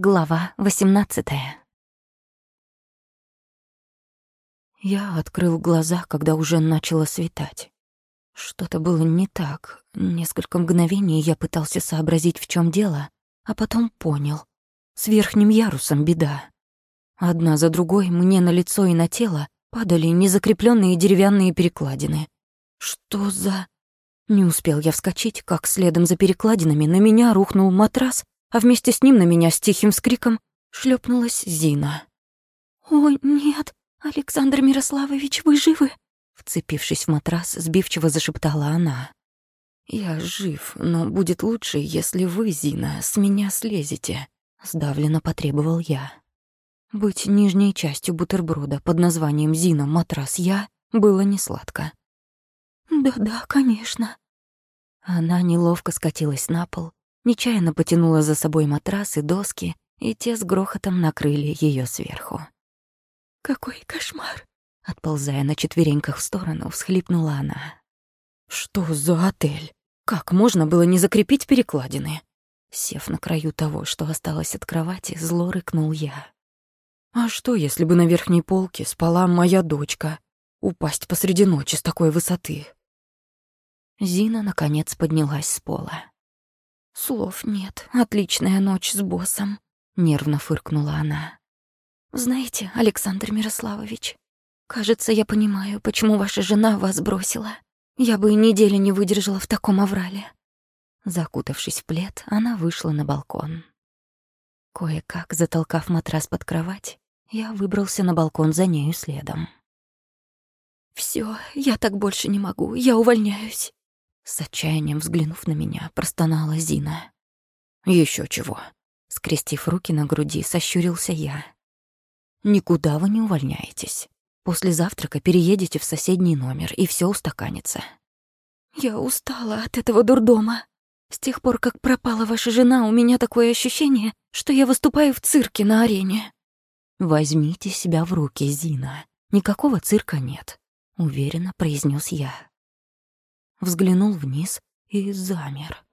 Глава 18 Я открыл глаза, когда уже начало светать. Что-то было не так. Несколько мгновений я пытался сообразить, в чем дело, а потом понял. С верхним ярусом беда. Одна за другой мне на лицо и на тело падали незакрепленные деревянные перекладины. Что за... Не успел я вскочить, как следом за перекладинами на меня рухнул матрас, а вместе с ним на меня с тихим скриком шлепнулась Зина. «О, нет, Александр Мирославович, вы живы?» Вцепившись в матрас, сбивчиво зашептала она. «Я жив, но будет лучше, если вы, Зина, с меня слезете», — сдавленно потребовал я. Быть нижней частью бутерброда под названием «Зина, матрас, я» было несладко. «Да-да, конечно». Она неловко скатилась на пол, нечаянно потянула за собой матрас и доски, и те с грохотом накрыли ее сверху. «Какой кошмар!» Отползая на четвереньках в сторону, всхлипнула она. «Что за отель? Как можно было не закрепить перекладины?» Сев на краю того, что осталось от кровати, зло рыкнул я. «А что, если бы на верхней полке спала моя дочка? Упасть посреди ночи с такой высоты?» Зина, наконец, поднялась с пола. «Слов нет. Отличная ночь с боссом», — нервно фыркнула она. «Знаете, Александр Мирославович, кажется, я понимаю, почему ваша жена вас бросила. Я бы и недели не выдержала в таком аврале». Закутавшись в плед, она вышла на балкон. Кое-как, затолкав матрас под кровать, я выбрался на балкон за нею следом. Всё, я так больше не могу, я увольняюсь. С отчаянием взглянув на меня, простонала Зина. Еще чего?» Скрестив руки на груди, сощурился я. «Никуда вы не увольняетесь. После завтрака переедете в соседний номер, и все устаканится». «Я устала от этого дурдома. С тех пор, как пропала ваша жена, у меня такое ощущение, что я выступаю в цирке на арене». «Возьмите себя в руки, Зина. Никакого цирка нет», — уверенно произнес я взглянул вниз и замер.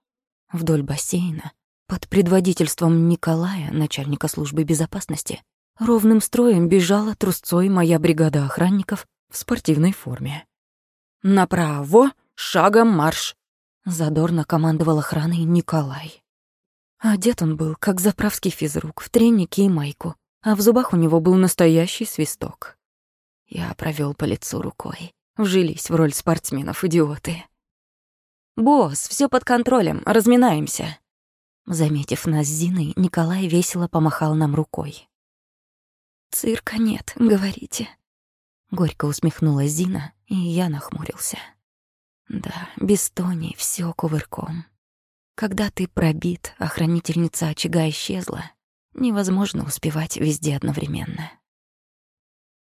Вдоль бассейна, под предводительством Николая, начальника службы безопасности, ровным строем бежала трусцой моя бригада охранников в спортивной форме. «Направо, шагом марш!» — задорно командовал охраной Николай. Одет он был, как заправский физрук, в треники и майку, а в зубах у него был настоящий свисток. Я провел по лицу рукой. Вжились в роль спортсменов идиоты. «Босс, все под контролем, разминаемся». Заметив нас с Зиной, Николай весело помахал нам рукой. «Цирка нет, говорите». Горько усмехнулась Зина, и я нахмурился. Да, без Тони все кувырком. Когда ты пробит, а хранительница очага исчезла, невозможно успевать везде одновременно.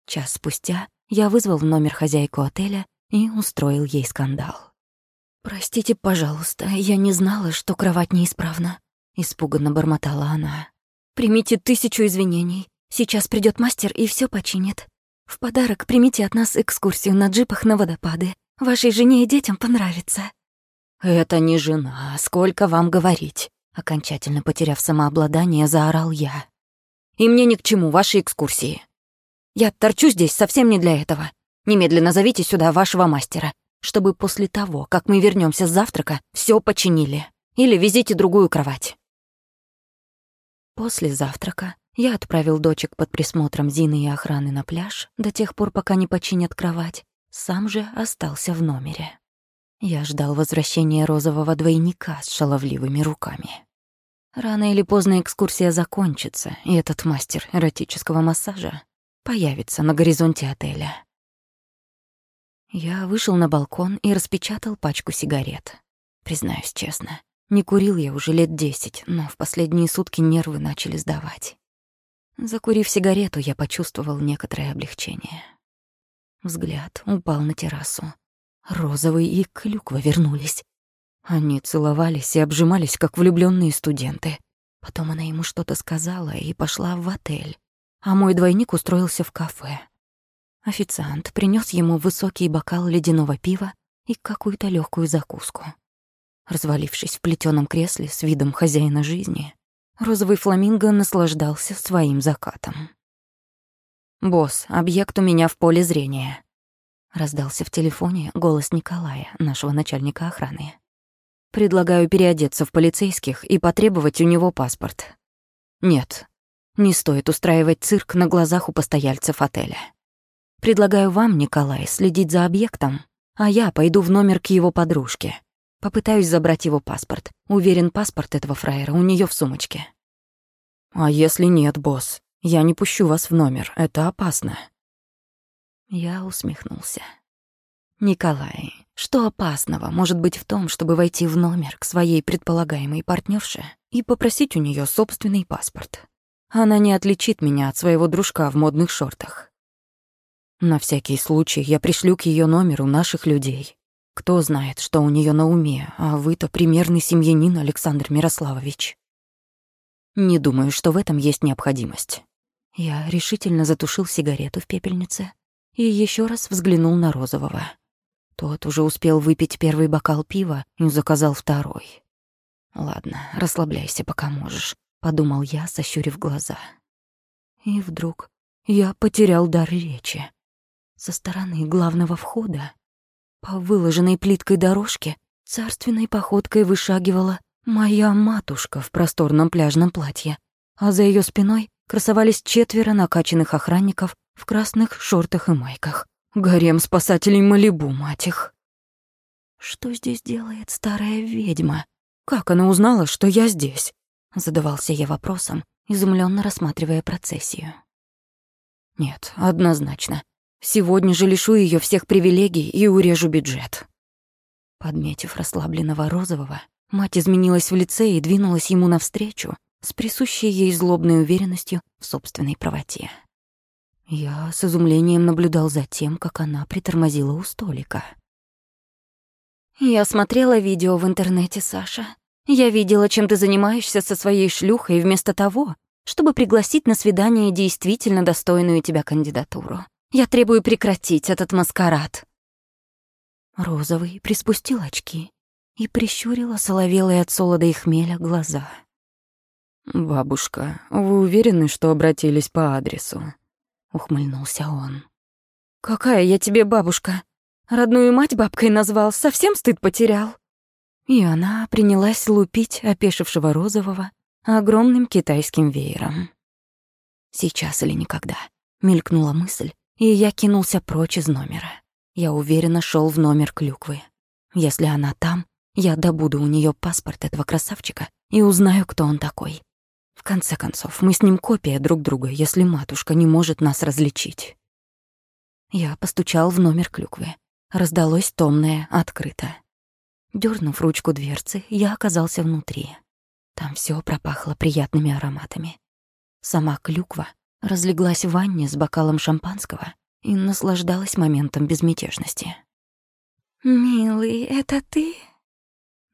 Час спустя я вызвал в номер хозяйку отеля и устроил ей скандал. «Простите, пожалуйста, я не знала, что кровать неисправна», — испуганно бормотала она. «Примите тысячу извинений. Сейчас придет мастер и все починит. В подарок примите от нас экскурсию на джипах на водопады. Вашей жене и детям понравится». «Это не жена, сколько вам говорить?» Окончательно потеряв самообладание, заорал я. «И мне ни к чему ваши экскурсии. Я торчу здесь совсем не для этого. Немедленно зовите сюда вашего мастера чтобы после того, как мы вернемся с завтрака, все починили. Или везите другую кровать. После завтрака я отправил дочек под присмотром Зины и охраны на пляж до тех пор, пока не починят кровать. Сам же остался в номере. Я ждал возвращения розового двойника с шаловливыми руками. Рано или поздно экскурсия закончится, и этот мастер эротического массажа появится на горизонте отеля. Я вышел на балкон и распечатал пачку сигарет. Признаюсь честно, не курил я уже лет десять, но в последние сутки нервы начали сдавать. Закурив сигарету, я почувствовал некоторое облегчение. Взгляд упал на террасу. Розовый и клюква вернулись. Они целовались и обжимались, как влюбленные студенты. Потом она ему что-то сказала и пошла в отель, а мой двойник устроился в кафе. Официант принес ему высокий бокал ледяного пива и какую-то легкую закуску. Развалившись в плетеном кресле с видом хозяина жизни, розовый фламинго наслаждался своим закатом. «Босс, объект у меня в поле зрения», — раздался в телефоне голос Николая, нашего начальника охраны. «Предлагаю переодеться в полицейских и потребовать у него паспорт». «Нет, не стоит устраивать цирк на глазах у постояльцев отеля. Предлагаю вам, Николай, следить за объектом, а я пойду в номер к его подружке. Попытаюсь забрать его паспорт. Уверен, паспорт этого фраера у нее в сумочке. А если нет, босс? Я не пущу вас в номер. Это опасно. Я усмехнулся. Николай, что опасного может быть в том, чтобы войти в номер к своей предполагаемой партнерше и попросить у нее собственный паспорт? Она не отличит меня от своего дружка в модных шортах. На всякий случай я пришлю к ее номеру наших людей. Кто знает, что у нее на уме, а вы-то примерный семьянин, Александр Мирославович. Не думаю, что в этом есть необходимость. Я решительно затушил сигарету в пепельнице и еще раз взглянул на Розового. Тот уже успел выпить первый бокал пива и заказал второй. «Ладно, расслабляйся, пока можешь подумал я, сощурив глаза. И вдруг я потерял дар речи. Со стороны главного входа по выложенной плиткой дорожке царственной походкой вышагивала моя матушка в просторном пляжном платье, а за ее спиной красовались четверо накачанных охранников в красных шортах и майках. Гарем спасателей Малибу, мать их. Что здесь делает старая ведьма? Как она узнала, что я здесь? Задавался я вопросом, изумленно рассматривая процессию. Нет, однозначно. Сегодня же лишу ее всех привилегий и урежу бюджет. Подметив расслабленного розового, мать изменилась в лице и двинулась ему навстречу с присущей ей злобной уверенностью в собственной правоте. Я с изумлением наблюдал за тем, как она притормозила у столика. «Я смотрела видео в интернете, Саша. Я видела, чем ты занимаешься со своей шлюхой вместо того, чтобы пригласить на свидание действительно достойную тебя кандидатуру. Я требую прекратить этот маскарад». Розовый приспустил очки и прищурил соловелые от солода и хмеля глаза. «Бабушка, вы уверены, что обратились по адресу?» — ухмыльнулся он. «Какая я тебе бабушка? Родную мать бабкой назвал, совсем стыд потерял?» И она принялась лупить опешившего розового огромным китайским веером. Сейчас или никогда. Мелькнула мысль, и я кинулся прочь из номера. Я уверенно шел в номер клюквы. Если она там, я добуду у нее паспорт этого красавчика и узнаю, кто он такой. В конце концов, мы с ним копия друг друга, если матушка не может нас различить. Я постучал в номер клюквы. Раздалось томное «открыто». Дёрнув ручку дверцы, я оказался внутри. Там всё пропахло приятными ароматами. Сама клюква разлеглась в ванне с бокалом шампанского и наслаждалась моментом безмятежности. «Милый, это ты?»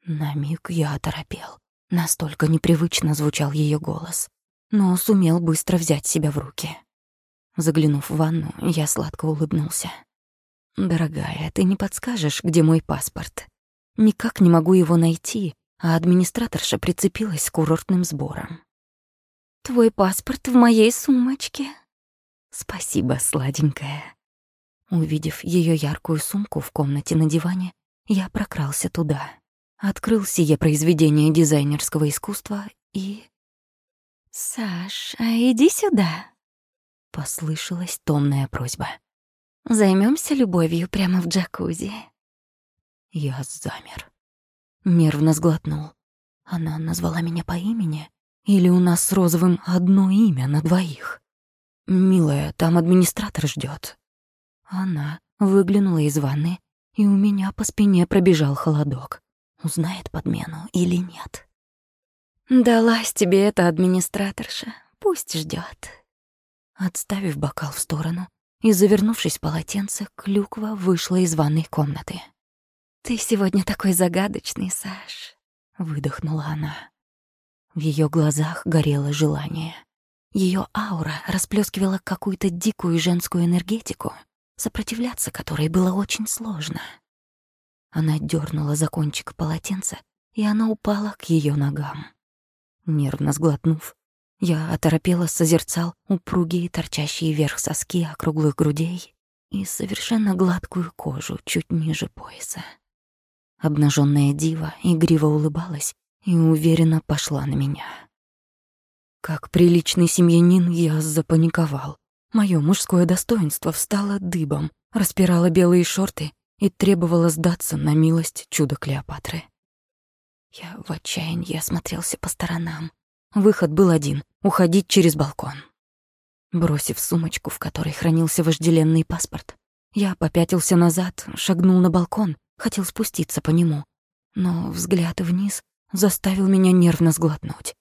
На миг я оторопел. Настолько непривычно звучал её голос, но сумел быстро взять себя в руки. Заглянув в ванну, я сладко улыбнулся. «Дорогая, ты не подскажешь, где мой паспорт?» Никак не могу его найти, а администраторша прицепилась с курортным сбором. «Твой паспорт в моей сумочке». «Спасибо, сладенькая». Увидев ее яркую сумку в комнате на диване, я прокрался туда, открыл сие произведение дизайнерского искусства и... «Саш, а иди сюда», — послышалась томная просьба. Займемся любовью прямо в джакузи». Я замер. Нервно сглотнул. Она назвала меня по имени? Или у нас с Розовым одно имя на двоих? «Милая, там администратор ждет. Она выглянула из ванны, и у меня по спине пробежал холодок. Узнает подмену или нет? «Далась тебе эта администраторша. Пусть ждет. Отставив бокал в сторону и завернувшись в полотенце, Клюква вышла из ванной комнаты. «Ты сегодня такой загадочный, Саш», — выдохнула она. В ее глазах горело желание. Ее аура расплескивала какую-то дикую женскую энергетику, сопротивляться которой было очень сложно. Она дернула за кончик полотенца, и она упала к ее ногам. Нервно сглотнув, я оторопело созерцал упругие торчащие вверх соски округлых грудей и совершенно гладкую кожу чуть ниже пояса. Обнаженная дива игриво улыбалась и уверенно пошла на меня. Как приличный семьянин я запаниковал. Моё мужское достоинство встало дыбом, распирало белые шорты и требовало сдаться на милость чуда Клеопатры. Я в отчаянии осмотрелся по сторонам. Выход был один — уходить через балкон. Бросив сумочку, в которой хранился вожделенный паспорт, я попятился назад, шагнул на балкон, хотел спуститься по нему. Но взгляд вниз заставил меня нервно сглотнуть.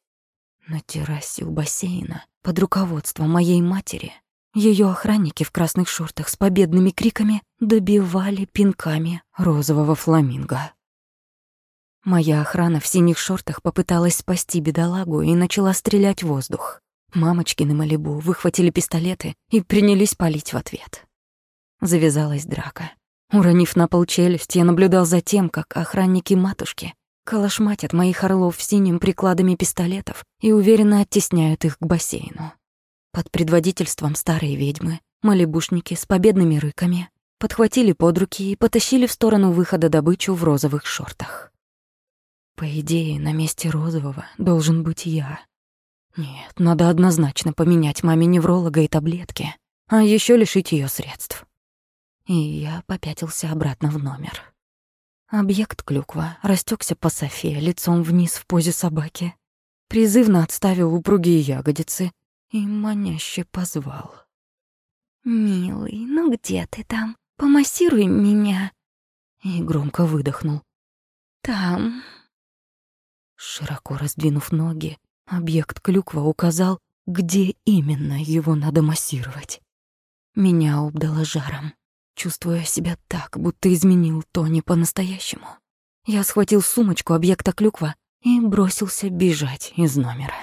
На террасе у бассейна, под руководством моей матери, ее охранники в красных шортах с победными криками добивали пинками розового фламинго. Моя охрана в синих шортах попыталась спасти бедолагу и начала стрелять в воздух. Мамочки на Малибу выхватили пистолеты и принялись палить в ответ. Завязалась драка. Уронив на пол челюсть, я наблюдал за тем, как охранники матушки калашматят моих орлов синим прикладами пистолетов и уверенно оттесняют их к бассейну. Под предводительством старой ведьмы малибушники с победными рыками подхватили под руки и потащили в сторону выхода добычу в розовых шортах. По идее, на месте розового должен быть я. Нет, надо однозначно поменять маме невролога и таблетки, а еще лишить ее средств. И я попятился обратно в номер. Объект клюква растекся по софе, лицом вниз в позе собаки. Призывно отставил упругие ягодицы и маняще позвал. «Милый, ну где ты там? Помассируй меня!» И громко выдохнул. «Там...» Широко раздвинув ноги, объект клюква указал, где именно его надо массировать. Меня обдало жаром чувствуя себя так, будто изменил Тони по-настоящему. Я схватил сумочку объекта клюква и бросился бежать из номера.